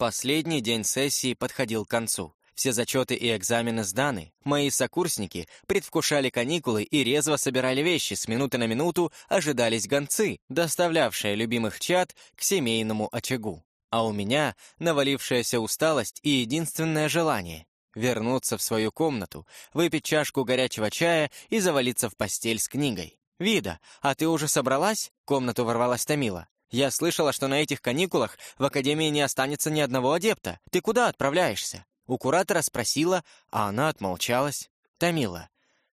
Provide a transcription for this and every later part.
Последний день сессии подходил к концу. Все зачеты и экзамены сданы. Мои сокурсники предвкушали каникулы и резво собирали вещи. С минуты на минуту ожидались гонцы, доставлявшие любимых чад к семейному очагу. А у меня навалившаяся усталость и единственное желание — вернуться в свою комнату, выпить чашку горячего чая и завалиться в постель с книгой. «Вида, а ты уже собралась?» — комнату ворвалась Томила. «Я слышала, что на этих каникулах в Академии не останется ни одного адепта. Ты куда отправляешься?» У куратора спросила, а она отмолчалась. «Томила,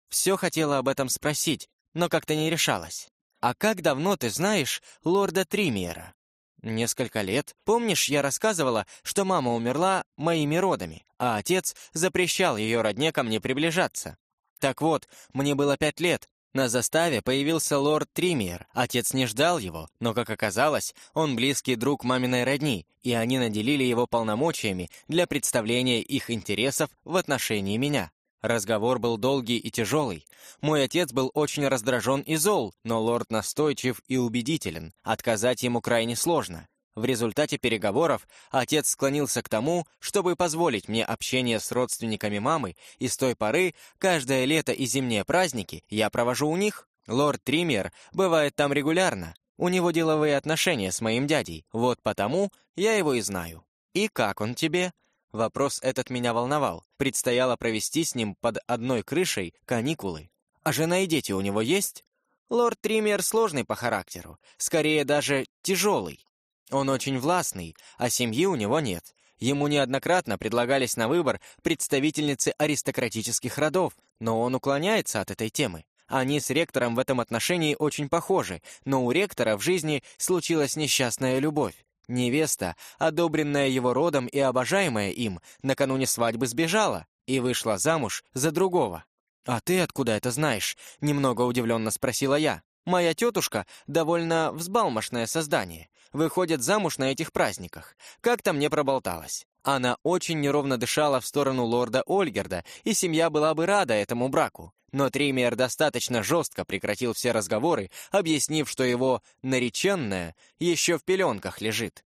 все хотела об этом спросить, но как-то не решалась. А как давно ты знаешь лорда Тримиера?» «Несколько лет. Помнишь, я рассказывала, что мама умерла моими родами, а отец запрещал ее родне ко мне приближаться? Так вот, мне было пять лет, на заставе появился лорд Тримиер. Отец не ждал его, но, как оказалось, он близкий друг маминой родни, и они наделили его полномочиями для представления их интересов в отношении меня. Разговор был долгий и тяжелый. Мой отец был очень раздражен и зол, но лорд настойчив и убедителен. Отказать ему крайне сложно. В результате переговоров отец склонился к тому, чтобы позволить мне общение с родственниками мамы, и с той поры каждое лето и зимние праздники я провожу у них. Лорд Триммер бывает там регулярно. У него деловые отношения с моим дядей, вот потому я его и знаю. И как он тебе? Вопрос этот меня волновал. Предстояло провести с ним под одной крышей каникулы. А жена и дети у него есть? Лорд Триммер сложный по характеру, скорее даже тяжелый. Он очень властный, а семьи у него нет. Ему неоднократно предлагались на выбор представительницы аристократических родов, но он уклоняется от этой темы. Они с ректором в этом отношении очень похожи, но у ректора в жизни случилась несчастная любовь. Невеста, одобренная его родом и обожаемая им, накануне свадьбы сбежала и вышла замуж за другого. «А ты откуда это знаешь?» — немного удивленно спросила я. «Моя тетушка довольно взбалмошное создание выходят замуж на этих праздниках. Как-то мне проболталась. Она очень неровно дышала в сторону лорда Ольгерда, и семья была бы рада этому браку. Но Триммер достаточно жестко прекратил все разговоры, объяснив, что его нареченная еще в пеленках лежит.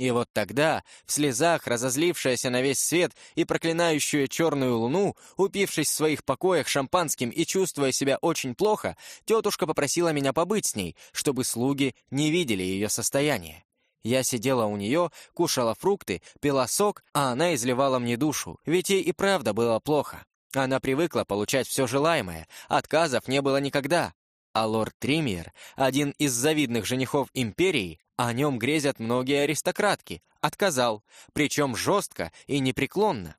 И вот тогда, в слезах, разозлившаяся на весь свет и проклинающая черную луну, упившись в своих покоях шампанским и чувствуя себя очень плохо, тетушка попросила меня побыть с ней, чтобы слуги не видели ее состояние. Я сидела у нее, кушала фрукты, пила сок, а она изливала мне душу, ведь ей и правда было плохо. Она привыкла получать все желаемое, отказов не было никогда. А лорд Триммер, один из завидных женихов империи, о нем грезят многие аристократки, отказал, причем жестко и непреклонно.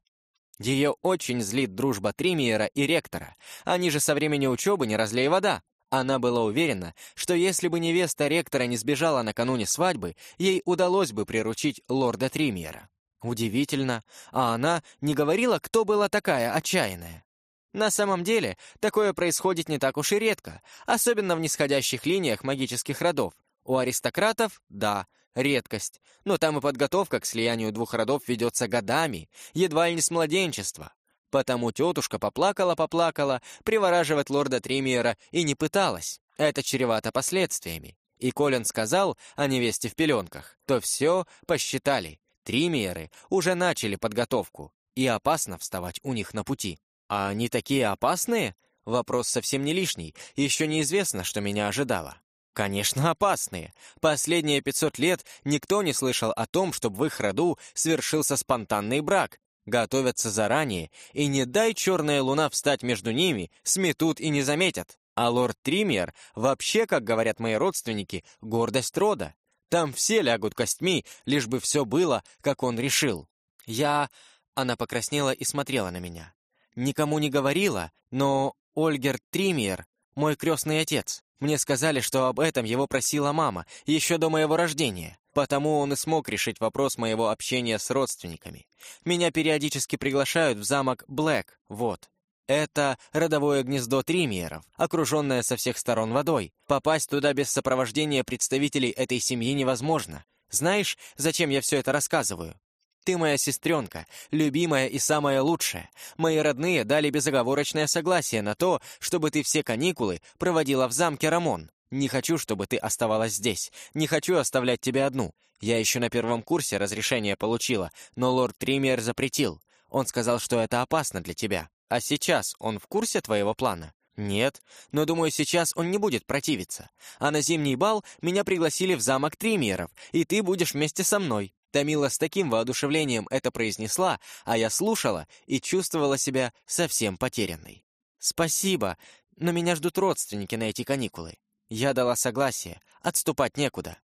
Ее очень злит дружба Триммера и ректора. Они же со времени учебы не разлей вода. Она была уверена, что если бы невеста ректора не сбежала накануне свадьбы, ей удалось бы приручить лорда Триммера. Удивительно, а она не говорила, кто была такая отчаянная. На самом деле, такое происходит не так уж и редко, особенно в нисходящих линиях магических родов. У аристократов — да, редкость, но там и подготовка к слиянию двух родов ведется годами, едва ли не с младенчества. Потому тетушка поплакала-поплакала, привораживать лорда Тримиера и не пыталась. Это чревато последствиями. И Колин сказал о невесте в пеленках, то все посчитали. Тримиеры уже начали подготовку, и опасно вставать у них на пути. А они такие опасные? Вопрос совсем не лишний, еще неизвестно, что меня ожидало. Конечно, опасные. Последние 500 лет никто не слышал о том, чтобы в их роду свершился спонтанный брак. Готовятся заранее, и не дай черная луна встать между ними, сметут и не заметят. А лорд Триммер вообще, как говорят мои родственники, гордость рода. Там все лягут костьми, лишь бы все было, как он решил. Я... Она покраснела и смотрела на меня никому не говорила, но Ольгер Тримиер — мой крестный отец. Мне сказали, что об этом его просила мама, еще до моего рождения. Потому он и смог решить вопрос моего общения с родственниками. Меня периодически приглашают в замок Блэк, вот. Это родовое гнездо Тримиеров, окруженное со всех сторон водой. Попасть туда без сопровождения представителей этой семьи невозможно. Знаешь, зачем я все это рассказываю? Ты моя сестренка, любимая и самая лучшая. Мои родные дали безоговорочное согласие на то, чтобы ты все каникулы проводила в замке Рамон. Не хочу, чтобы ты оставалась здесь. Не хочу оставлять тебя одну. Я еще на первом курсе разрешение получила, но лорд Триммер запретил. Он сказал, что это опасно для тебя. А сейчас он в курсе твоего плана? Нет, но думаю, сейчас он не будет противиться. А на зимний бал меня пригласили в замок Триммеров, и ты будешь вместе со мной. Тамила с таким воодушевлением это произнесла, а я слушала и чувствовала себя совсем потерянной. «Спасибо, но меня ждут родственники на эти каникулы». Я дала согласие, отступать некуда.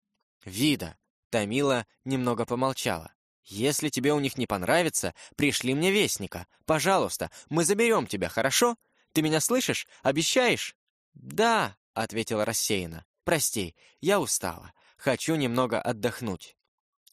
«Вида», — Тамила немного помолчала. «Если тебе у них не понравится, пришли мне вестника. Пожалуйста, мы заберем тебя, хорошо? Ты меня слышишь? Обещаешь?» «Да», — ответила рассеянно. «Прости, я устала. Хочу немного отдохнуть».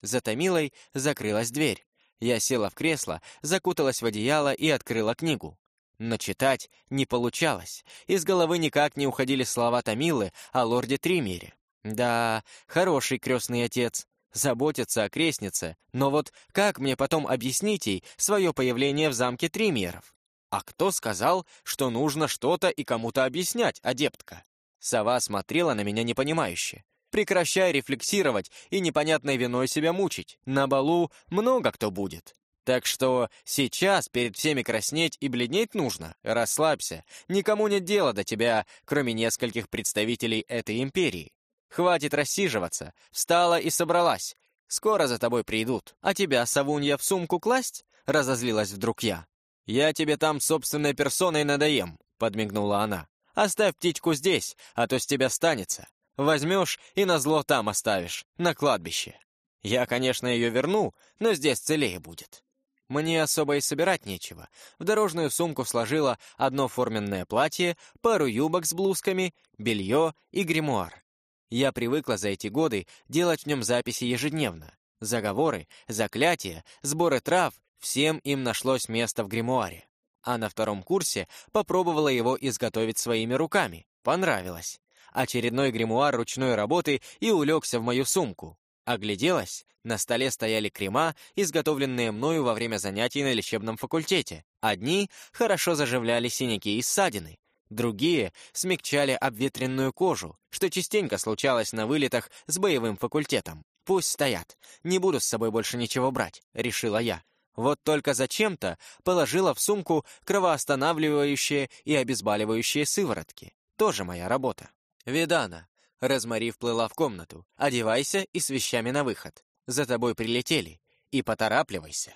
За Томилой закрылась дверь. Я села в кресло, закуталась в одеяло и открыла книгу. Но читать не получалось. Из головы никак не уходили слова Томилы о лорде Тримере. Да, хороший крестный отец. Заботится о крестнице. Но вот как мне потом объяснить ей свое появление в замке Тримеров? А кто сказал, что нужно что-то и кому-то объяснять, адептка? Сова смотрела на меня непонимающе. Прекращай рефлексировать и непонятной виной себя мучить. На балу много кто будет. Так что сейчас перед всеми краснеть и бледнеть нужно. Расслабься. Никому нет дела до тебя, кроме нескольких представителей этой империи. Хватит рассиживаться. Встала и собралась. Скоро за тобой придут. А тебя, совунья, в сумку класть? Разозлилась вдруг я. Я тебе там собственной персоной надоем, подмигнула она. Оставь птичку здесь, а то с тебя станется. Возьмешь и на зло там оставишь, на кладбище. Я, конечно, ее верну, но здесь целее будет. Мне особо и собирать нечего. В дорожную сумку сложила одно форменное платье, пару юбок с блузками, белье и гримуар. Я привыкла за эти годы делать в нем записи ежедневно. Заговоры, заклятия, сборы трав — всем им нашлось место в гримуаре. А на втором курсе попробовала его изготовить своими руками. Понравилось очередной гримуар ручной работы и улегся в мою сумку. Огляделась, на столе стояли крема, изготовленные мною во время занятий на лечебном факультете. Одни хорошо заживляли синяки и ссадины, другие смягчали обветренную кожу, что частенько случалось на вылетах с боевым факультетом. «Пусть стоят, не буду с собой больше ничего брать», — решила я. Вот только зачем-то положила в сумку кровоостанавливающие и обезболивающие сыворотки. Тоже моя работа. «Видана!» Розмари вплыла в комнату. «Одевайся и с вещами на выход. За тобой прилетели. И поторапливайся».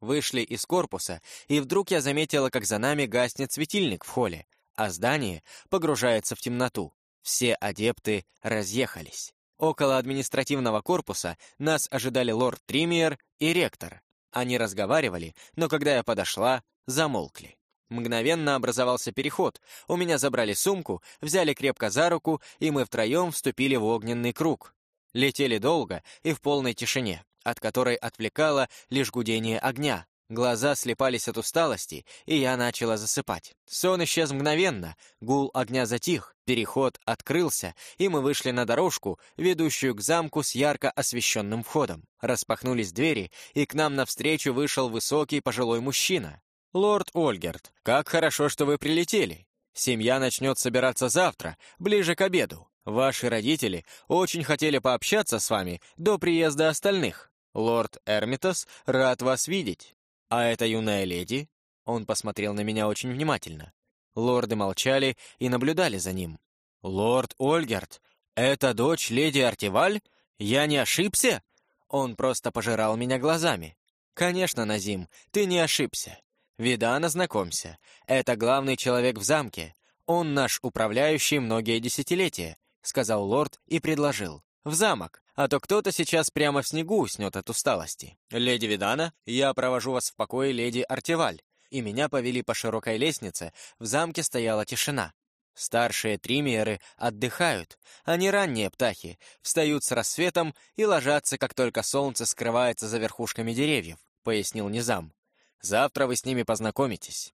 Вышли из корпуса, и вдруг я заметила, как за нами гаснет светильник в холле, а здание погружается в темноту. Все адепты разъехались. Около административного корпуса нас ожидали лорд Тримиер и ректор. Они разговаривали, но когда я подошла, замолкли. Мгновенно образовался переход. У меня забрали сумку, взяли крепко за руку, и мы втроем вступили в огненный круг. Летели долго и в полной тишине, от которой отвлекало лишь гудение огня. Глаза слепались от усталости, и я начала засыпать. Сон исчез мгновенно, гул огня затих, переход открылся, и мы вышли на дорожку, ведущую к замку с ярко освещенным входом. Распахнулись двери, и к нам навстречу вышел высокий пожилой мужчина. «Лорд Ольгерт, как хорошо, что вы прилетели. Семья начнет собираться завтра, ближе к обеду. Ваши родители очень хотели пообщаться с вами до приезда остальных. Лорд Эрмитас рад вас видеть. А эта юная леди?» Он посмотрел на меня очень внимательно. Лорды молчали и наблюдали за ним. «Лорд Ольгерт, это дочь леди Артиваль? Я не ошибся?» Он просто пожирал меня глазами. «Конечно, Назим, ты не ошибся. «Видана, знакомься. Это главный человек в замке. Он наш управляющий многие десятилетия», — сказал лорд и предложил. «В замок, а то кто-то сейчас прямо в снегу уснет от усталости. Леди Видана, я провожу вас в покое леди Артеваль». И меня повели по широкой лестнице, в замке стояла тишина. Старшие тримиеры отдыхают, они ранние птахи, встают с рассветом и ложатся, как только солнце скрывается за верхушками деревьев, пояснил Низам. Завтра вы с ними познакомитесь».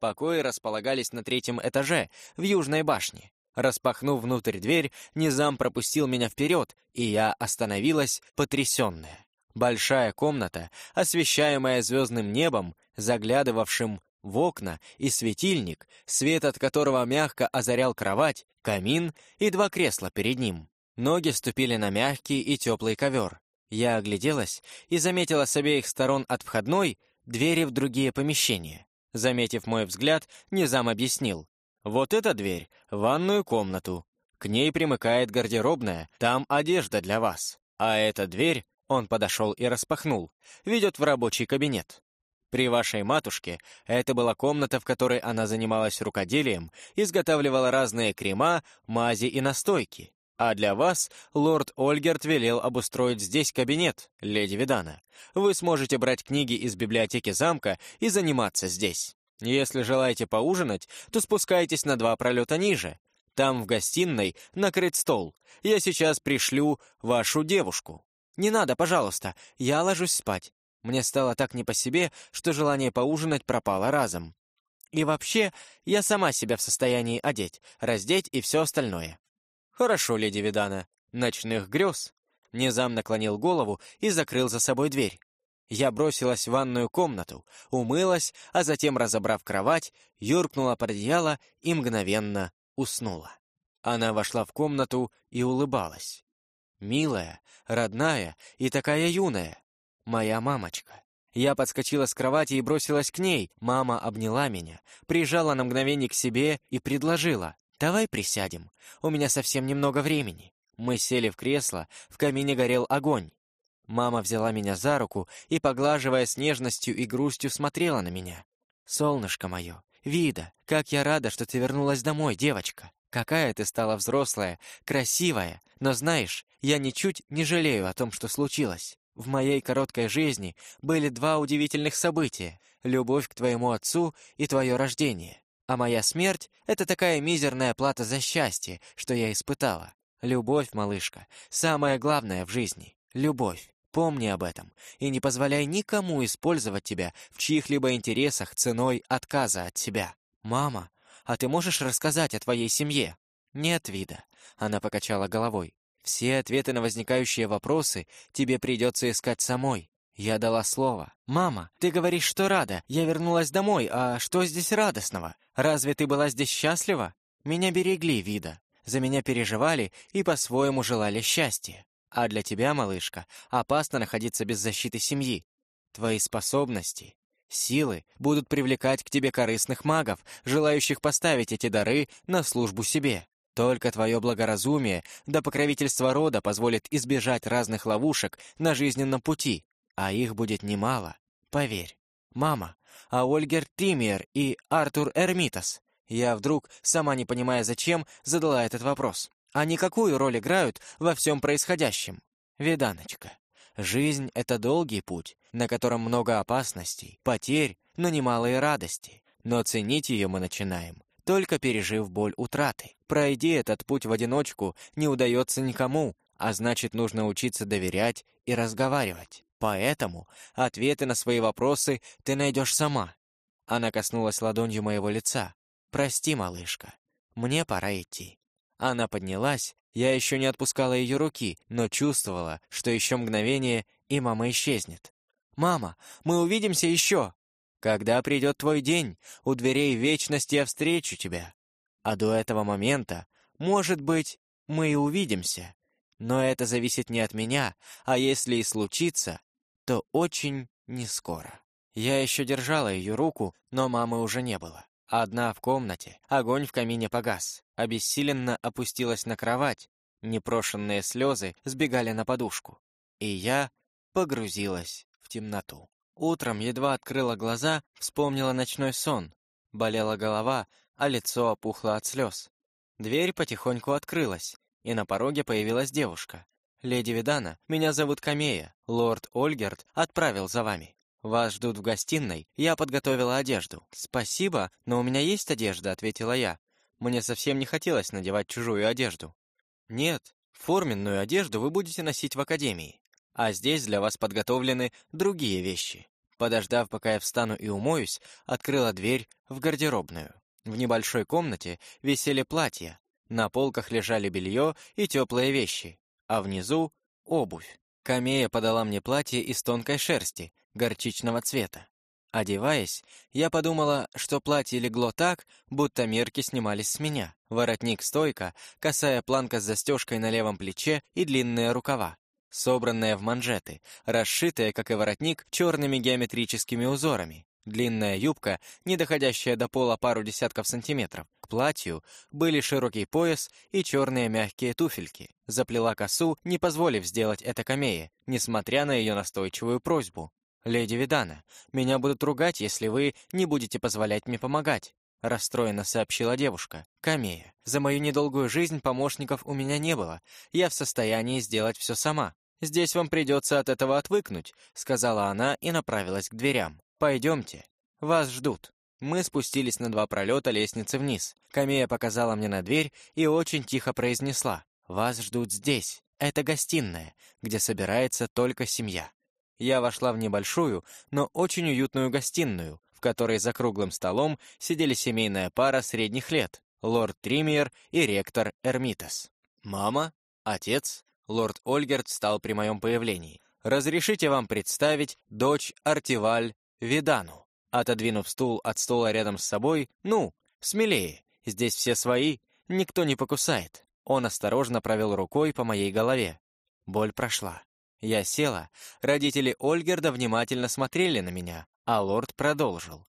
Покои располагались на третьем этаже, в южной башне. Распахнув внутрь дверь, Низам пропустил меня вперед, и я остановилась, потрясенная. Большая комната, освещаемая звездным небом, заглядывавшим в окна и светильник, свет от которого мягко озарял кровать, камин и два кресла перед ним. Ноги ступили на мягкий и теплый ковер. Я огляделась и заметила с обеих сторон от входной двери в другие помещения. Заметив мой взгляд, Низам объяснил. «Вот эта дверь — ванную комнату. К ней примыкает гардеробная, там одежда для вас. А эта дверь, — он подошел и распахнул, — ведет в рабочий кабинет. При вашей матушке это была комната, в которой она занималась рукоделием, изготавливала разные крема, мази и настойки. А для вас лорд Ольгерт велел обустроить здесь кабинет, леди Видана. Вы сможете брать книги из библиотеки замка и заниматься здесь. Если желаете поужинать, то спускайтесь на два пролета ниже. Там в гостиной накрыт стол. Я сейчас пришлю вашу девушку. Не надо, пожалуйста, я ложусь спать. Мне стало так не по себе, что желание поужинать пропало разом. И вообще, я сама себя в состоянии одеть, раздеть и все остальное. Хорошо, леди Видана. Ночных грез. Низам наклонил голову и закрыл за собой дверь. Я бросилась в ванную комнату, умылась, а затем, разобрав кровать, юркнула под одеяло и мгновенно уснула. Она вошла в комнату и улыбалась. Милая, родная и такая юная. Моя мамочка. Я подскочила с кровати и бросилась к ней. Мама обняла меня, прижала на мгновение к себе и предложила. «Давай присядем. У меня совсем немного времени». Мы сели в кресло, в камине горел огонь. Мама взяла меня за руку и, поглаживая с нежностью и грустью, смотрела на меня. «Солнышко мое, Вида, как я рада, что ты вернулась домой, девочка. Какая ты стала взрослая, красивая. Но знаешь, я ничуть не жалею о том, что случилось. В моей короткой жизни были два удивительных события — любовь к твоему отцу и твое рождение. А моя смерть — это такая мизерная плата за счастье, что я испытала. Любовь, малышка, самое главное в жизни. Любовь. Помни об этом и не позволяй никому использовать тебя в чьих-либо интересах ценой отказа от себя. Мама, а ты можешь рассказать о твоей семье? Нет, Вида. Она покачала головой. Все ответы на возникающие вопросы тебе придется искать самой. Я дала слово. «Мама, ты говоришь, что рада. Я вернулась домой, а что здесь радостного? Разве ты была здесь счастлива? Меня берегли, Вида. За меня переживали и по-своему желали счастья. А для тебя, малышка, опасно находиться без защиты семьи. Твои способности, силы будут привлекать к тебе корыстных магов, желающих поставить эти дары на службу себе. Только твое благоразумие да покровительство рода позволит избежать разных ловушек на жизненном пути, а их будет немало, поверь. Мама, а Ольгер Тримиер и Артур Эрмитас? Я вдруг, сама не понимая зачем, задала этот вопрос. Они какую роль играют во всем происходящем? Веданочка, жизнь — это долгий путь, на котором много опасностей, потерь, но немалые радости. Но ценить ее мы начинаем, только пережив боль утраты. Пройди этот путь в одиночку не удается никому, а значит, нужно учиться доверять и разговаривать. Поэтому ответы на свои вопросы ты найдешь сама. Она коснулась ладонью моего лица. «Прости, малышка, мне пора идти». Она поднялась, я еще не отпускала ее руки, но чувствовала, что еще мгновение, и мама исчезнет. «Мама, мы увидимся еще!» Когда придет твой день, у дверей вечности я встречу тебя. А до этого момента, может быть, мы и увидимся. Но это зависит не от меня, а если и случится, то очень не скоро. Я еще держала ее руку, но мамы уже не было. Одна в комнате, огонь в камине погас. Обессиленно опустилась на кровать, непрошенные слезы сбегали на подушку. И я погрузилась в темноту. Утром едва открыла глаза, вспомнила ночной сон. Болела голова, а лицо опухло от слез. Дверь потихоньку открылась, и на пороге появилась девушка. «Леди Видана, меня зовут Камея. Лорд Ольгерт отправил за вами. Вас ждут в гостиной. Я подготовила одежду». «Спасибо, но у меня есть одежда», — ответила я. Мне совсем не хотелось надевать чужую одежду. «Нет, форменную одежду вы будете носить в академии а здесь для вас подготовлены другие вещи. Подождав, пока я встану и умоюсь, открыла дверь в гардеробную. В небольшой комнате висели платья, на полках лежали белье и теплые вещи, а внизу — обувь. Камея подала мне платье из тонкой шерсти, горчичного цвета. Одеваясь, я подумала, что платье легло так, будто мерки снимались с меня. Воротник стойка, косая планка с застежкой на левом плече и длинные рукава, собранные в манжеты, расшитые, как и воротник, черными геометрическими узорами. Длинная юбка, не доходящая до пола пару десятков сантиметров. К платью были широкий пояс и черные мягкие туфельки. Заплела косу, не позволив сделать это камее, несмотря на ее настойчивую просьбу. «Леди Видана, меня будут ругать, если вы не будете позволять мне помогать», расстроенно сообщила девушка. «Камея, за мою недолгую жизнь помощников у меня не было. Я в состоянии сделать все сама. Здесь вам придется от этого отвыкнуть», сказала она и направилась к дверям. «Пойдемте. Вас ждут». Мы спустились на два пролета лестницы вниз. Камея показала мне на дверь и очень тихо произнесла. «Вас ждут здесь. Это гостиная, где собирается только семья». Я вошла в небольшую, но очень уютную гостиную, в которой за круглым столом сидели семейная пара средних лет, лорд Тримиер и ректор Эрмитас. Мама, отец, лорд Ольгерт встал при моем появлении. «Разрешите вам представить дочь Артиваль Видану». Отодвинув стул от стола рядом с собой, «Ну, смелее, здесь все свои, никто не покусает». Он осторожно провел рукой по моей голове. Боль прошла. Я села, родители Ольгерда внимательно смотрели на меня, а лорд продолжил.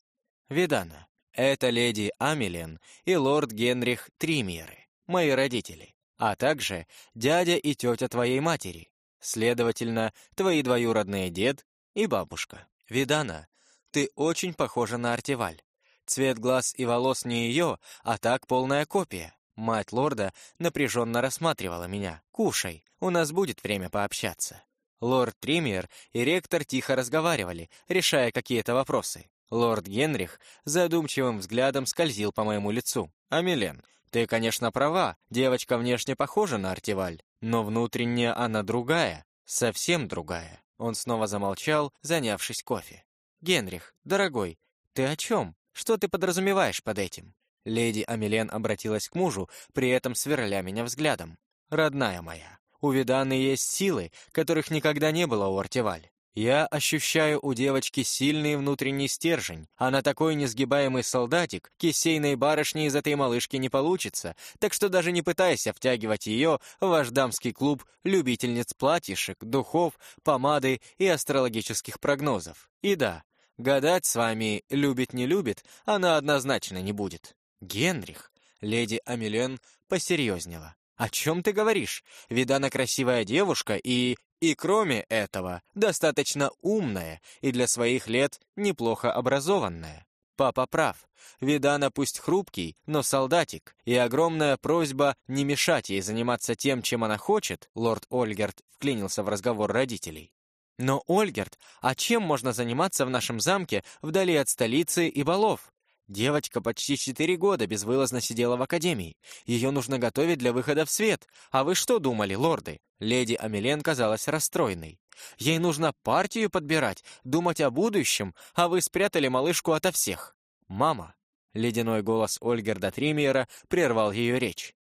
«Видана, это леди Амелин и лорд Генрих Тримьеры, мои родители, а также дядя и тетя твоей матери, следовательно, твои двоюродные дед и бабушка. Видана, ты очень похожа на Артиваль. Цвет глаз и волос не ее, а так полная копия. Мать лорда напряженно рассматривала меня. «Кушай, у нас будет время пообщаться». Лорд Триммер и ректор тихо разговаривали, решая какие-то вопросы. Лорд Генрих задумчивым взглядом скользил по моему лицу. «Амелен, ты, конечно, права, девочка внешне похожа на Артиваль, но внутренне она другая, совсем другая». Он снова замолчал, занявшись кофе. «Генрих, дорогой, ты о чем? Что ты подразумеваешь под этим?» Леди Амелен обратилась к мужу, при этом сверля меня взглядом. «Родная моя, у Виданы есть силы, которых никогда не было у Артеваль. Я ощущаю у девочки сильный внутренний стержень. Она такой несгибаемый солдатик, кисейной барышни из этой малышки не получится, так что даже не пытайся втягивать ее в ваш дамский клуб любительниц платьишек, духов, помады и астрологических прогнозов. И да, гадать с вами любит-не любит, она однозначно не будет. Генрих, леди Амелен посерьезнела. «О чем ты говоришь? Видана красивая девушка и... И кроме этого, достаточно умная и для своих лет неплохо образованная. Папа прав. Видана пусть хрупкий, но солдатик, и огромная просьба не мешать ей заниматься тем, чем она хочет, лорд Ольгерт вклинился в разговор родителей. Но, Ольгерт, а чем можно заниматься в нашем замке вдали от столицы и балов? Девочка почти четыре года безвылазно сидела в академии. Ее нужно готовить для выхода в свет. А вы что думали, лорды? Леди Амелен казалась расстроенной. Ей нужно партию подбирать, думать о будущем, а вы спрятали малышку ото всех. Мама, ледяной голос Ольгерда Тримиера прервал ее речь.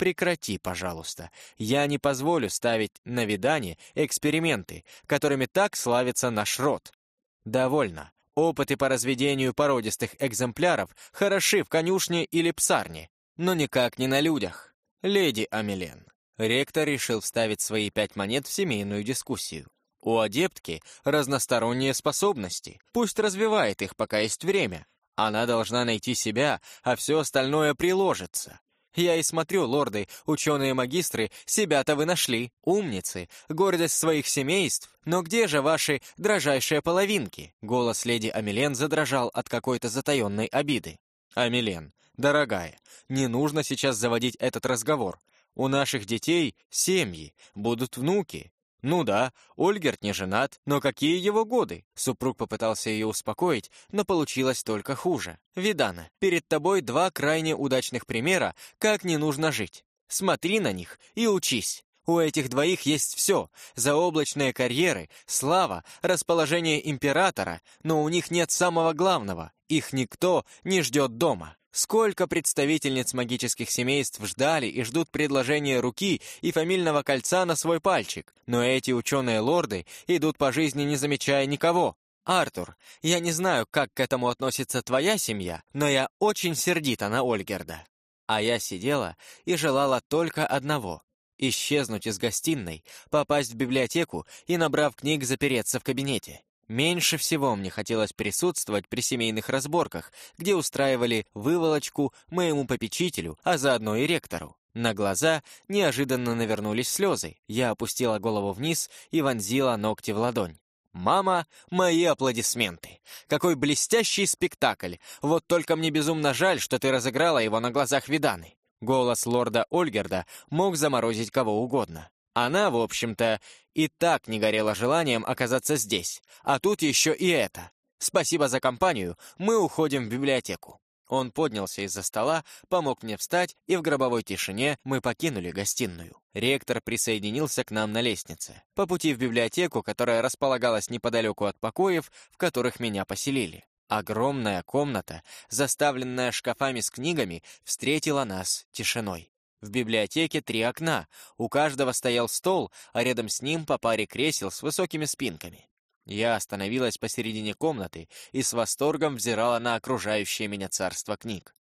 Прекрати, пожалуйста. Я не позволю ставить на видание эксперименты, которыми так славится наш род. Довольно. Опыты по разведению породистых экземпляров хороши в конюшне или псарне, но никак не на людях. Леди Амелен. Ректор решил вставить свои пять монет в семейную дискуссию. У адептки разносторонние способности. Пусть развивает их, пока есть время. Она должна найти себя, а все остальное приложится. Я и смотрю, лорды, ученые-магистры, себя-то вы нашли, умницы, гордость своих семейств. Но где же ваши дрожайшие половинки?» Голос леди Амелен задрожал от какой-то затаенной обиды. «Амелен, дорогая, не нужно сейчас заводить этот разговор. У наших детей семьи, будут внуки. «Ну да, Ольгерт не женат, но какие его годы?» Супруг попытался ее успокоить, но получилось только хуже. «Видана, перед тобой два крайне удачных примера, как не нужно жить. Смотри на них и учись. У этих двоих есть все — заоблачные карьеры, слава, расположение императора, но у них нет самого главного — их никто не ждет дома». Сколько представительниц магических семейств ждали и ждут предложения руки и фамильного кольца на свой пальчик, но эти ученые-лорды идут по жизни, не замечая никого. «Артур, я не знаю, как к этому относится твоя семья, но я очень сердита на Ольгерда». А я сидела и желала только одного — исчезнуть из гостиной, попасть в библиотеку и, набрав книг, запереться в кабинете. Меньше всего мне хотелось присутствовать при семейных разборках, где устраивали выволочку моему попечителю, а заодно и ректору. На глаза неожиданно навернулись слезы. Я опустила голову вниз и вонзила ногти в ладонь. «Мама, мои аплодисменты! Какой блестящий спектакль! Вот только мне безумно жаль, что ты разыграла его на глазах Виданы!» Голос лорда Ольгерда мог заморозить кого угодно. Она, в общем-то, и так не горела желанием оказаться здесь. А тут еще и это. Спасибо за компанию, мы уходим в библиотеку. Он поднялся из-за стола, помог мне встать, и в гробовой тишине мы покинули гостиную. Ректор присоединился к нам на лестнице, по пути в библиотеку, которая располагалась неподалеку от покоев, в которых меня поселили. Огромная комната, заставленная шкафами с книгами, встретила нас тишиной. В библиотеке три окна, у каждого стоял стол, а рядом с ним по паре кресел с высокими спинками. Я остановилась посередине комнаты и с восторгом взирала на окружающее меня царство книг.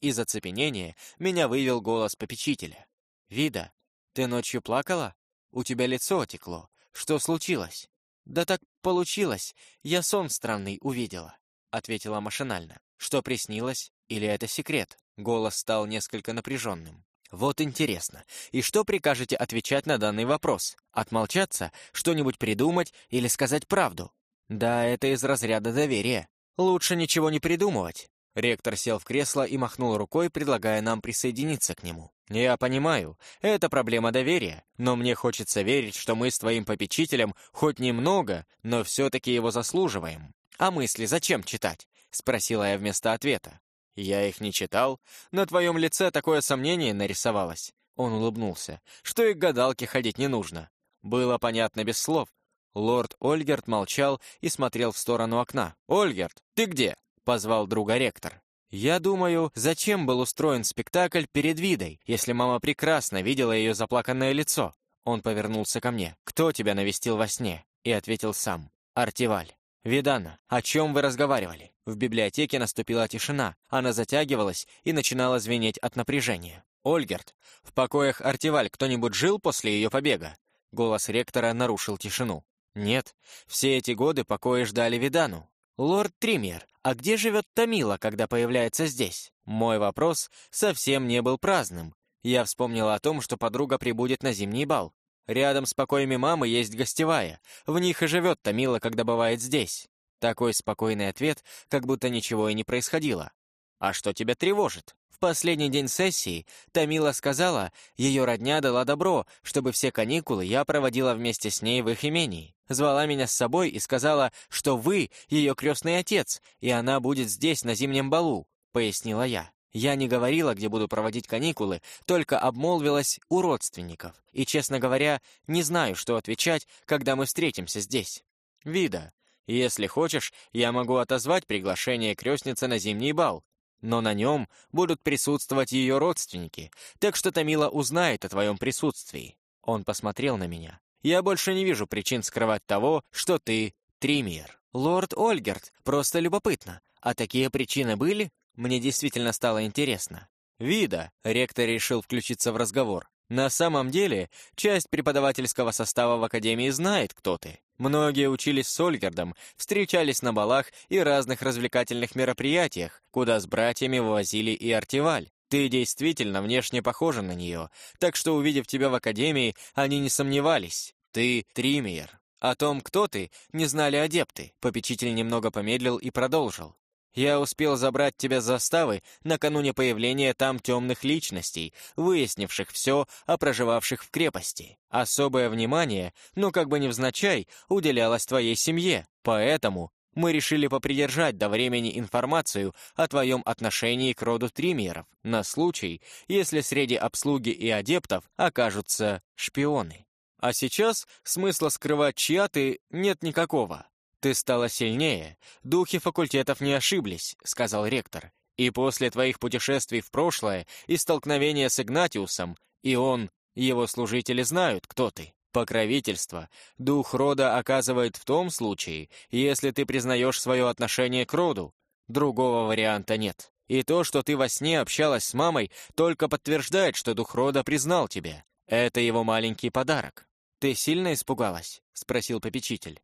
Из оцепенения меня вывел голос попечителя. «Вида, ты ночью плакала? У тебя лицо отекло. Что случилось?» «Да так получилось. Я сон странный увидела», — ответила машинально. «Что приснилось? Или это секрет?» Голос стал несколько напряженным. Вот интересно, и что прикажете отвечать на данный вопрос? Отмолчаться, что-нибудь придумать или сказать правду? Да, это из разряда доверия. Лучше ничего не придумывать. Ректор сел в кресло и махнул рукой, предлагая нам присоединиться к нему. «Я понимаю, это проблема доверия, но мне хочется верить, что мы с твоим попечителем хоть немного, но все-таки его заслуживаем. А мысли зачем читать?» — спросила я вместо ответа. «Я их не читал. На твоем лице такое сомнение нарисовалось». Он улыбнулся. «Что и к гадалке ходить не нужно». Было понятно без слов. Лорд Ольгерт молчал и смотрел в сторону окна. «Ольгерт, ты где?» — позвал друга ректор. «Я думаю, зачем был устроен спектакль перед Видой, если мама прекрасно видела ее заплаканное лицо?» Он повернулся ко мне. «Кто тебя навестил во сне?» И ответил сам. «Артиваль». «Видана, о чем вы разговаривали?» В библиотеке наступила тишина. Она затягивалась и начинала звенеть от напряжения. «Ольгерт, в покоях Артиваль кто-нибудь жил после ее побега?» Голос ректора нарушил тишину. «Нет, все эти годы покои ждали Видану. Лорд Тример, а где живет Тамила, когда появляется здесь?» Мой вопрос совсем не был праздным. Я вспомнила о том, что подруга прибудет на зимний бал. Рядом с покоями мамы есть гостевая. В них и живет Тамила, когда бывает здесь. Такой спокойный ответ, как будто ничего и не происходило. «А что тебя тревожит?» В последний день сессии Тамила сказала, ее родня дала добро, чтобы все каникулы я проводила вместе с ней в их имении. Звала меня с собой и сказала, что вы ее крестный отец, и она будет здесь на зимнем балу, пояснила я. Я не говорила, где буду проводить каникулы, только обмолвилась у родственников. И, честно говоря, не знаю, что отвечать, когда мы встретимся здесь. Вида, если хочешь, я могу отозвать приглашение крестницы на зимний бал. Но на нем будут присутствовать ее родственники, так что Тамила узнает о твоем присутствии. Он посмотрел на меня. Я больше не вижу причин скрывать того, что ты Тримир. Лорд Ольгерт, просто любопытно. А такие причины были? Мне действительно стало интересно. «Вида!» — ректор решил включиться в разговор. «На самом деле, часть преподавательского состава в Академии знает, кто ты. Многие учились с Ольгердом, встречались на балах и разных развлекательных мероприятиях, куда с братьями вывозили и Артиваль. Ты действительно внешне похожа на нее, так что, увидев тебя в Академии, они не сомневались. Ты Тримиер. О том, кто ты, не знали адепты. Попечитель немного помедлил и продолжил. Я успел забрать тебя с заставы накануне появления там темных личностей, выяснивших все о проживавших в крепости. Особое внимание, ну как бы невзначай, уделялось твоей семье. Поэтому мы решили попридержать до времени информацию о твоем отношении к роду Тримеров, на случай, если среди обслуги и адептов окажутся шпионы. А сейчас смысла скрывать чья ты нет никакого. «Ты стала сильнее. Духи факультетов не ошиблись», — сказал ректор. «И после твоих путешествий в прошлое и столкновения с Игнатиусом, и он, его служители знают, кто ты. Покровительство дух рода оказывает в том случае, если ты признаешь свое отношение к роду. Другого варианта нет. И то, что ты во сне общалась с мамой, только подтверждает, что дух рода признал тебя. Это его маленький подарок. «Ты сильно испугалась?» — спросил попечитель.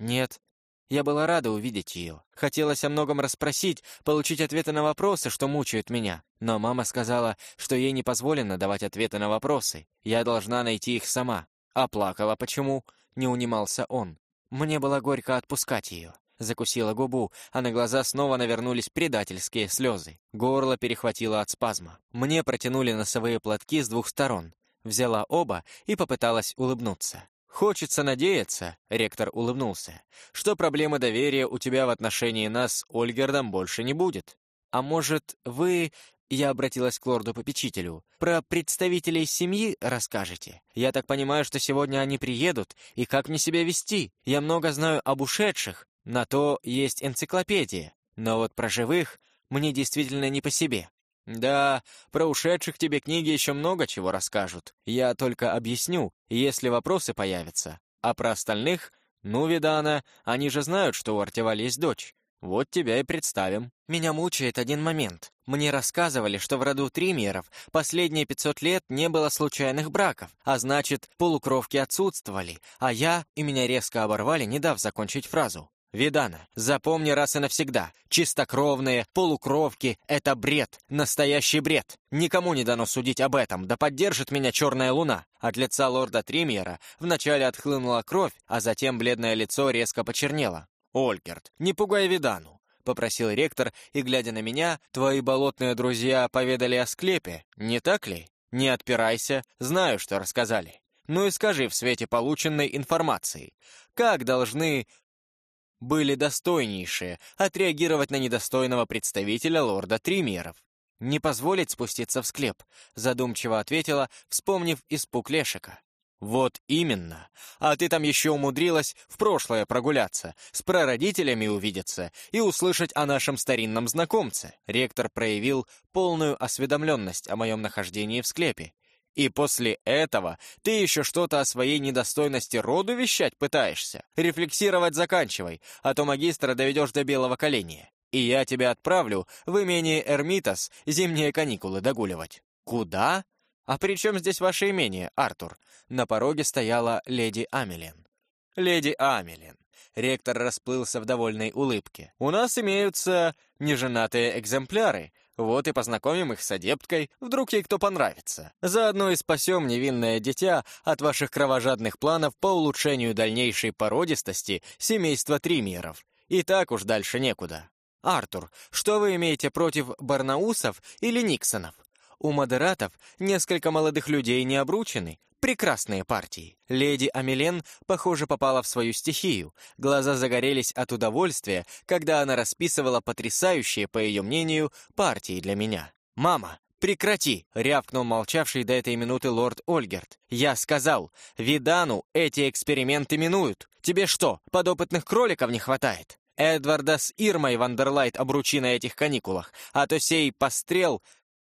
«Нет. Я была рада увидеть ее. Хотелось о многом расспросить, получить ответы на вопросы, что мучают меня. Но мама сказала, что ей не позволено давать ответы на вопросы. Я должна найти их сама. А плакала почему? Не унимался он. Мне было горько отпускать ее. Закусила губу, а на глаза снова навернулись предательские слезы. Горло перехватило от спазма. Мне протянули носовые платки с двух сторон. Взяла оба и попыталась улыбнуться. «Хочется надеяться», — ректор улыбнулся, «что проблемы доверия у тебя в отношении нас с Ольгердом больше не будет. А может, вы я обратилась к лорду-попечителю. «Про представителей семьи расскажете? Я так понимаю, что сегодня они приедут, и как мне себя вести? Я много знаю об ушедших, на то есть энциклопедия. Но вот про живых мне действительно не по себе». «Да, про ушедших тебе книги еще много чего расскажут. Я только объясню, если вопросы появятся. А про остальных, ну, Видана, они же знают, что у Артевали есть дочь. Вот тебя и представим. Меня мучает один момент. Мне рассказывали, что в роду Тримеров последние 500 лет не было случайных браков, а значит, полукровки отсутствовали, а я, и меня резко оборвали, не дав закончить фразу. Видана, запомни раз и навсегда, чистокровные, полукровки — это бред, настоящий бред. Никому не дано судить об этом, да поддержит меня черная луна. От лица лорда Тримьера вначале отхлынула кровь, а затем бледное лицо резко почернело. «Олькерт, не пугай Видану», — попросил ректор, и, глядя на меня, «твои болотные друзья поведали о склепе, не так ли? Не отпирайся, знаю, что рассказали. Ну и скажи в свете полученной информации, как должны были достойнейшие отреагировать на недостойного представителя лорда Тримеров? «Не позволить спуститься в склеп», — задумчиво ответила, вспомнив испуг Лешика. «Вот именно. А ты там еще умудрилась в прошлое прогуляться, с прародителями увидеться и услышать о нашем старинном знакомце». Ректор проявил полную осведомленность о моем нахождении в склепе. «И после этого ты еще что-то о своей недостойности роду вещать пытаешься? Рефлексировать заканчивай, а то магистра доведешь до белого коленя. И я тебя отправлю в имение Эрмитас зимние каникулы догуливать». «Куда?» «А при чем здесь ваше имение, Артур?» На пороге стояла леди Амелин. «Леди Амелин». Ректор расплылся в довольной улыбке. «У нас имеются неженатые экземпляры. Вот и познакомим их с адепткой, вдруг ей кто понравится. Заодно и спасем невинное дитя от ваших кровожадных планов по улучшению дальнейшей породистости семейства Тримьеров. И так уж дальше некуда. Артур, что вы имеете против Барнаусов или Никсонов? У модератов несколько молодых людей не обручены. Прекрасные партии. Леди Амелен, похоже, попала в свою стихию. Глаза загорелись от удовольствия, когда она расписывала потрясающие, по ее мнению, партии для меня. «Мама, «Прекрати!» — рявкнул молчавший до этой минуты лорд Ольгерт. «Я сказал, Видану эти эксперименты минуют. Тебе что, подопытных кроликов не хватает?» Эдварда с Ирмой Вандерлайт обручи на этих каникулах, а то сей пострел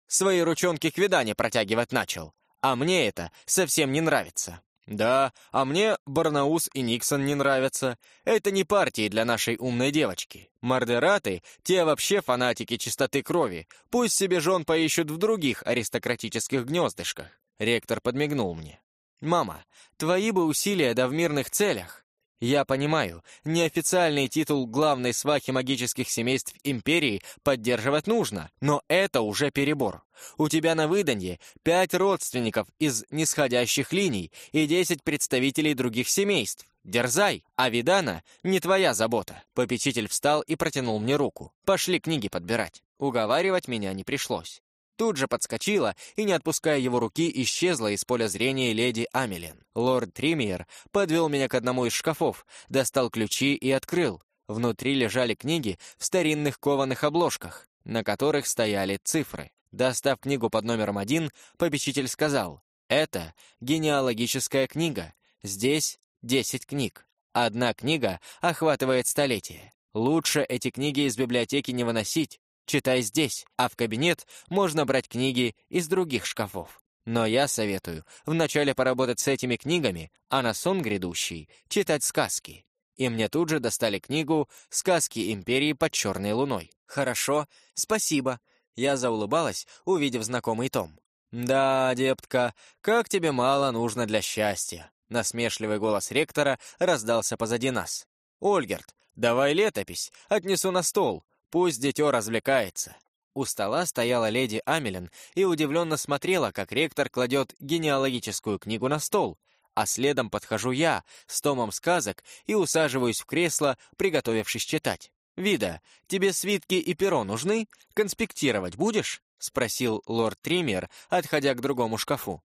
свои ручонки к видане протягивать начал. А мне это совсем не нравится. Да, а мне Барнаус и Никсон не нравятся. Это не партии для нашей умной девочки. Мардераты — те вообще фанатики чистоты крови. Пусть себе жен поищут в других аристократических гнездышках. Ректор подмигнул мне. «Мама, твои бы усилия да в мирных целях. Я понимаю, неофициальный титул главной свахи магических семейств Империи поддерживать нужно, но это уже перебор. У тебя на выданье пять родственников из нисходящих линий и десять представителей других семейств. Дерзай, а Видана не твоя забота. Попечитель встал и протянул мне руку. Пошли книги подбирать. Уговаривать меня не пришлось. Тут же подскочила и, не отпуская его руки, исчезла из поля зрения леди Амелин. Лорд Тримиер подвел меня к одному из шкафов, достал ключи и открыл. Внутри лежали книги в старинных кованых обложках, на которых стояли цифры. Достав книгу под номером один, попечитель сказал, «Это генеалогическая книга. Здесь десять книг. Одна книга охватывает столетие. Лучше эти книги из библиотеки не выносить, Читай здесь, а в кабинет можно брать книги из других шкафов. Но я советую вначале поработать с этими книгами, а на сон грядущий читать сказки. И мне тут же достали книгу «Сказки империи под черной луной». «Хорошо, спасибо». Я заулыбалась, увидев знакомый том. «Да, дептка, как тебе мало нужно для счастья!» Насмешливый голос ректора раздался позади нас. «Ольгерт, давай летопись, отнесу на стол, пусть дитё развлекается». У стола стояла леди Амелин и удивленно смотрела, как ректор кладет генеалогическую книгу на стол, а следом подхожу я с томом сказок и усаживаюсь в кресло, приготовившись читать. «Вида, тебе свитки и перо нужны? Конспектировать будешь?» — спросил лорд Триммер, отходя к другому шкафу.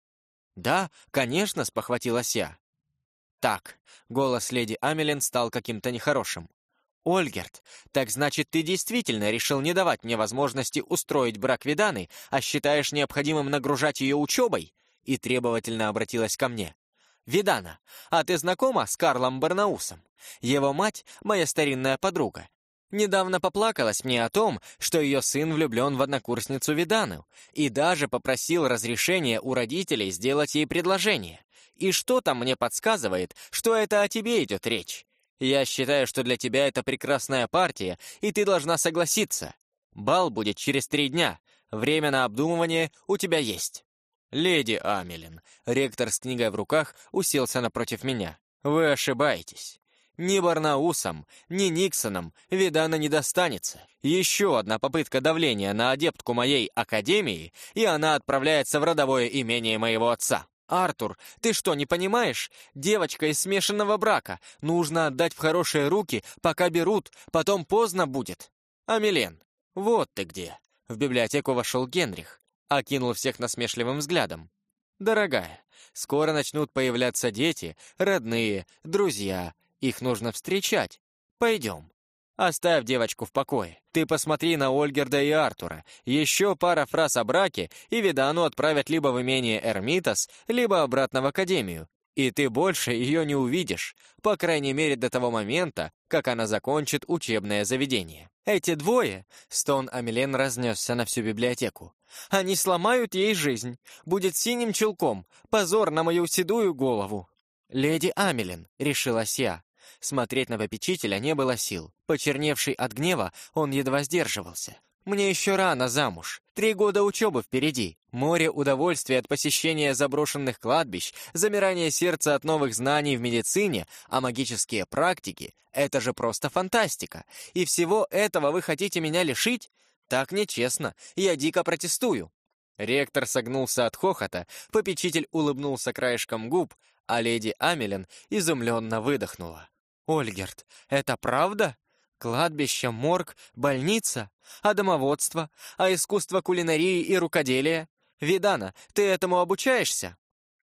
«Да, конечно», — спохватилась я. «Так», — голос леди Амелин стал каким-то нехорошим. «Ольгерт, так значит, ты действительно решил не давать мне возможности устроить брак Виданы, а считаешь необходимым нагружать ее учебой?» И требовательно обратилась ко мне. «Видана, а ты знакома с Карлом Барнаусом? Его мать — моя старинная подруга. Недавно поплакалась мне о том, что ее сын влюблен в однокурсницу Видану, и даже попросил разрешения у родителей сделать ей предложение. И что там мне подсказывает, что это о тебе идет речь? Я считаю, что для тебя это прекрасная партия, и ты должна согласиться. Бал будет через три дня. Время на обдумывание у тебя есть. «Леди Амелин», — ректор с книгой в руках уселся напротив меня. «Вы ошибаетесь. Ни Барнаусом, ни Никсоном Видана не достанется. Еще одна попытка давления на адептку моей академии, и она отправляется в родовое имение моего отца. «Артур, ты что, не понимаешь? Девочка из смешанного брака. Нужно отдать в хорошие руки, пока берут, потом поздно будет». «Амелен, вот ты где». В библиотеку вошел Генрих, окинул всех насмешливым взглядом. «Дорогая, скоро начнут появляться дети, родные, друзья, их нужно встречать. Пойдем. Оставь девочку в покое. Ты посмотри на Ольгерда и Артура. Еще пара фраз о браке, и Видану отправят либо в имение Эрмитас, либо обратно в Академию. И ты больше ее не увидишь, по крайней мере до того момента, как она закончит учебное заведение. Эти двое, стон Амелен разнесся на всю библиотеку, они сломают ей жизнь, будет синим челком, позор на мою седую голову. «Леди Амелин», — решилась я, Смотреть на попечителя не было сил. Почерневший от гнева, он едва сдерживался. «Мне еще рано замуж. Три года учебы впереди. Море удовольствия от посещения заброшенных кладбищ, замирание сердца от новых знаний в медицине, а магические практики — это же просто фантастика. И всего этого вы хотите меня лишить? Так нечестно. Я дико протестую». Ректор согнулся от хохота, попечитель улыбнулся краешком губ, а леди Амелин изумленно выдохнула. «Ольгерт, это правда? Кладбище, морг, больница? А домоводство? А искусство кулинарии и рукоделия? Видана, ты этому обучаешься?»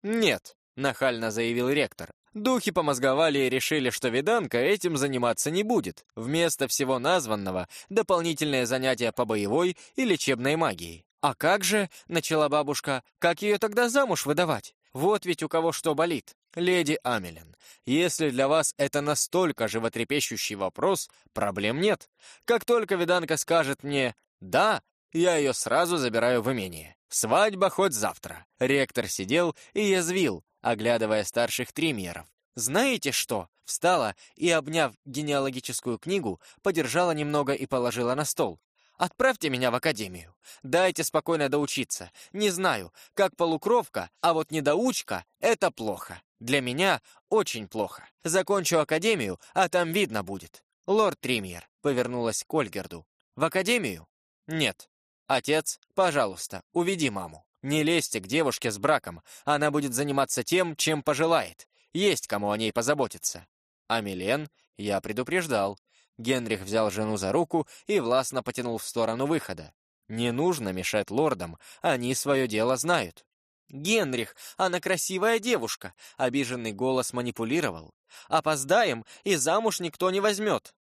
«Нет», — нахально заявил ректор. Духи помозговали и решили, что Виданка этим заниматься не будет. Вместо всего названного — дополнительное занятие по боевой и лечебной магии. «А как же?» — начала бабушка. «Как ее тогда замуж выдавать? Вот ведь у кого что болит. Леди Амелин, если для вас это настолько животрепещущий вопрос, проблем нет. Как только Виданка скажет мне «да», я ее сразу забираю в имение. Свадьба хоть завтра. Ректор сидел и язвил, оглядывая старших триммеров. «Знаете что?» Встала и, обняв генеалогическую книгу, подержала немного и положила на стол. Отправьте меня в академию. Дайте спокойно доучиться. Не знаю, как полукровка, а вот недоучка — это плохо. Для меня очень плохо. Закончу академию, а там видно будет. Лорд Тримьер повернулась к Ольгерду. В академию? Нет. Отец, пожалуйста, уведи маму. Не лезьте к девушке с браком. Она будет заниматься тем, чем пожелает. Есть кому о ней позаботиться. А Милен я предупреждал. Генрих взял жену за руку и властно потянул в сторону выхода. Не нужно мешать лордам, они свое дело знают. «Генрих, она красивая девушка!» — обиженный голос манипулировал. «Опоздаем, и замуж никто не возьмет!»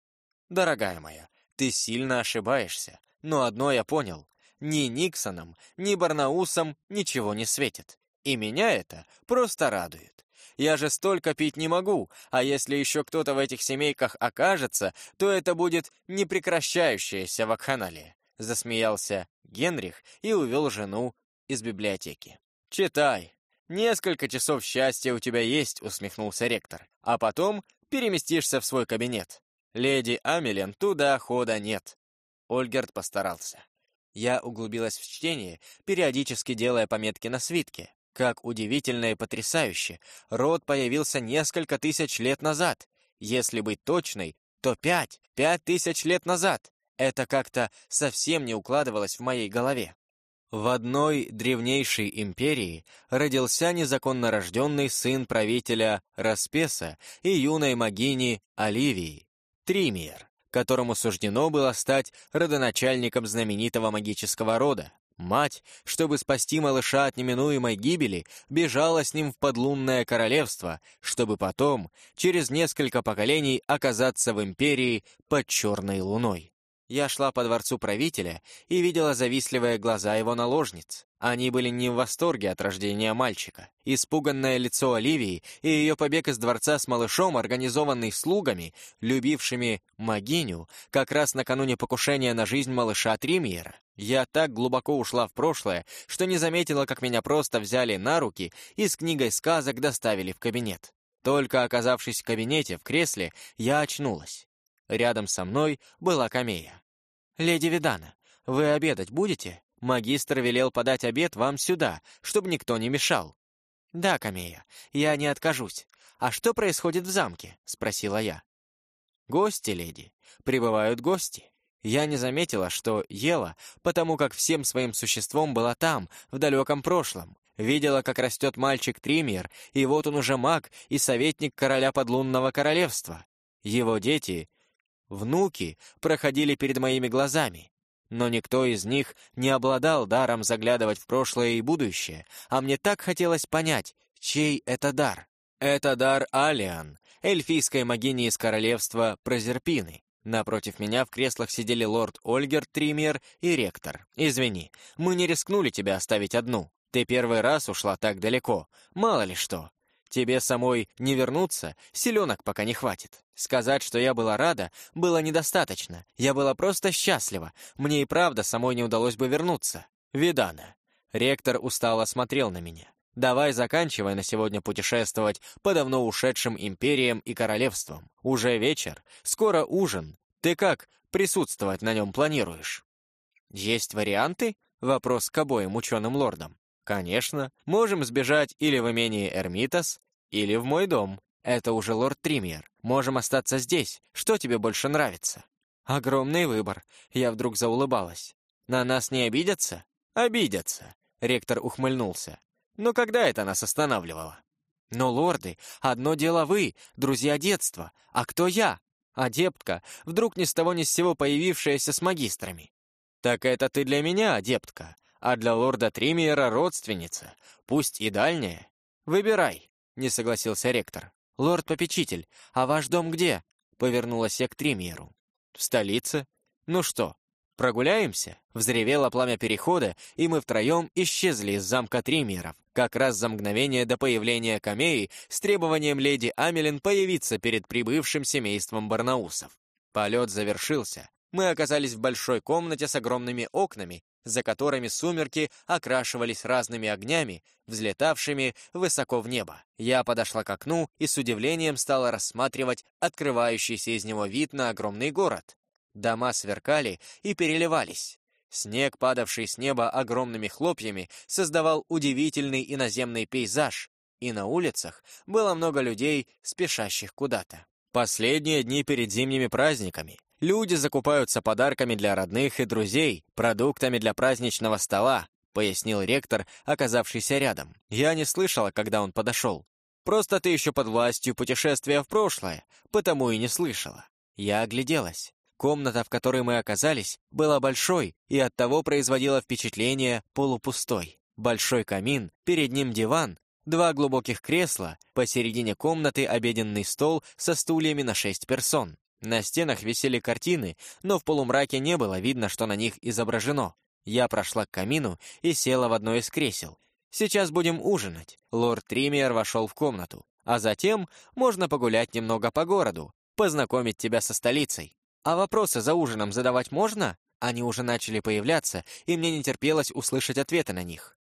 «Дорогая моя, ты сильно ошибаешься, но одно я понял. Ни Никсоном, ни Барнаусом ничего не светит. И меня это просто радует. Я же столько пить не могу, а если еще кто-то в этих семейках окажется, то это будет непрекращающаяся вакханалия», — засмеялся Генрих и увел жену из библиотеки. «Читай. Несколько часов счастья у тебя есть», — усмехнулся ректор. «А потом переместишься в свой кабинет. Леди Амелин туда хода нет». Ольгерт постарался. Я углубилась в чтение, периодически делая пометки на свитке. Как удивительно и потрясающе, род появился несколько тысяч лет назад. Если быть точной, то пять, пять тысяч лет назад. Это как-то совсем не укладывалось в моей голове. В одной древнейшей империи родился незаконно рожденный сын правителя Распеса и юной могини Оливии, Тримиер, которому суждено было стать родоначальником знаменитого магического рода. Мать, чтобы спасти малыша от неминуемой гибели, бежала с ним в подлунное королевство, чтобы потом, через несколько поколений, оказаться в империи под черной луной. Я шла по дворцу правителя и видела завистливые глаза его наложниц. Они были не в восторге от рождения мальчика. Испуганное лицо Оливии и ее побег из дворца с малышом, организованный слугами, любившими могиню, как раз накануне покушения на жизнь малыша Тримьера. Я так глубоко ушла в прошлое, что не заметила, как меня просто взяли на руки и с книгой сказок доставили в кабинет. Только оказавшись в кабинете, в кресле, я очнулась. Рядом со мной была Камея. «Леди Видана, вы обедать будете? Магистр велел подать обед вам сюда, чтобы никто не мешал». «Да, Камея, я не откажусь. А что происходит в замке?» — спросила я. «Гости, леди. Прибывают гости. Я не заметила, что ела, потому как всем своим существом была там, в далеком прошлом. Видела, как растет мальчик Тримьер, и вот он уже маг и советник короля подлунного королевства. Его дети внуки проходили перед моими глазами, но никто из них не обладал даром заглядывать в прошлое и будущее, а мне так хотелось понять, чей это дар. Это дар Алиан, эльфийской могини из королевства Прозерпины. Напротив меня в креслах сидели лорд Ольгер Тример и ректор. «Извини, мы не рискнули тебя оставить одну. Ты первый раз ушла так далеко. Мало ли что. Тебе самой не вернуться, селенок пока не хватит. Сказать, что я была рада, было недостаточно. Я была просто счастлива. Мне и правда самой не удалось бы вернуться. Видана. Ректор устало смотрел на меня. Давай заканчивай на сегодня путешествовать по давно ушедшим империям и королевствам. Уже вечер, скоро ужин. Ты как присутствовать на нем планируешь? Есть варианты? Вопрос к обоим ученым лордам. Конечно, можем сбежать или в имение Эрмитас, или в мой дом. Это уже лорд Тримьер. Можем остаться здесь. Что тебе больше нравится? Огромный выбор. Я вдруг заулыбалась. На нас не обидятся? Обидятся. Ректор ухмыльнулся. Но когда это нас останавливало? Но, лорды, одно дело вы, друзья детства, а кто я? Адептка, вдруг ни с того ни с сего появившаяся с магистрами. Так это ты для меня, адептка, а для лорда Тримиера родственница, пусть и дальняя. Выбирай, не согласился ректор. Лорд-попечитель, а ваш дом где? Повернулась я к Тримиеру. В столице. Ну что, прогуляемся? Взревело пламя перехода, и мы втроем исчезли из замка Тримиеров, как раз за мгновение до появления Камеи с требованием леди Амелин появиться перед прибывшим семейством Барнаусов. Полет завершился. Мы оказались в большой комнате с огромными окнами, за которыми сумерки окрашивались разными огнями, взлетавшими высоко в небо. Я подошла к окну и с удивлением стала рассматривать открывающийся из него вид на огромный город. Дома сверкали и переливались. Снег, падавший с неба огромными хлопьями, создавал удивительный иноземный пейзаж, и на улицах было много людей, спешащих куда-то. Последние дни перед зимними праздниками. Люди закупаются подарками для родных и друзей, продуктами для праздничного стола, пояснил ректор, оказавшийся рядом. Я не слышала, когда он подошел. Просто ты еще под властью путешествия в прошлое, потому и не слышала. Я огляделась. Комната, в которой мы оказались, была большой и оттого производила впечатление полупустой. Большой камин, перед ним диван, два глубоких кресла, посередине комнаты обеденный стол со стульями на шесть персон. На стенах висели картины, но в полумраке не было видно, что на них изображено. Я прошла к камину и села в одно из кресел. «Сейчас будем ужинать». Лорд Тримиер вошел в комнату. «А затем можно погулять немного по городу, познакомить тебя со столицей. А вопросы за ужином задавать можно?» Они уже начали появляться, и мне не терпелось услышать ответы на них.